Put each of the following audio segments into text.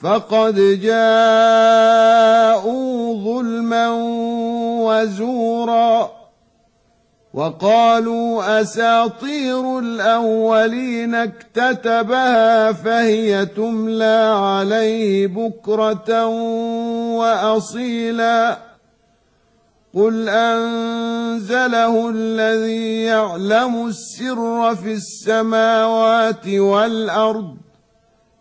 فقد جاءوا ظلما وزورا وقالوا اساطير الاولين اكتتبها فهي تملى عليه بكره واصيلا قل انزله الذي يعلم السر في السماوات والارض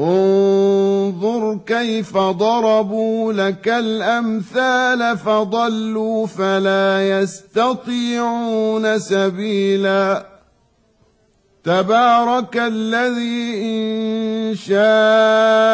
انظر كيف ضربوا لك الأمثال فضلوا فلا يستطيعون سبيلا. تبارك الذي إن شاء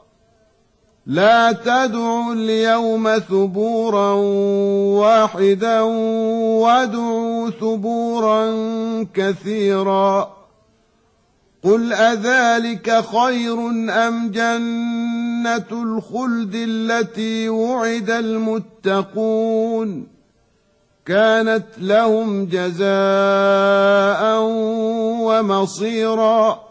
لا تدعوا اليوم ثبورا واحدا وادعوا ثبورا كثيرا. قل أذلك خير أم جنة الخلد التي وعد المتقون؟ كانت لهم جزاء ومصيرا.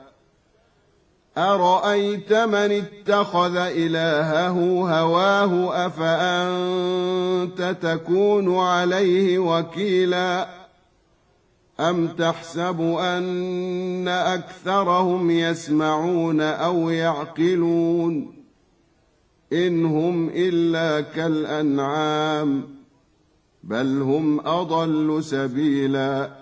ارايت من اتخذ الهه هواه افانت تكون عليه وكيلا ام تحسب ان اكثرهم يسمعون أو يعقلون ان هم الا كالانعام بل هم اضل سبيلا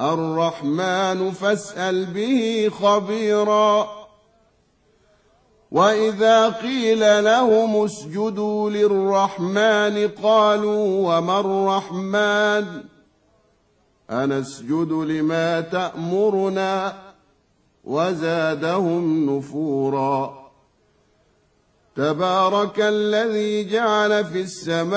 الرحمن فاسأل به خبيرا. وإذا قيل لهم اسجدوا للرحمن قالوا وما الرحمن؟ أنسجد لما تأمرنا وزادهم نفورا. تبارك الذي جعل في السماء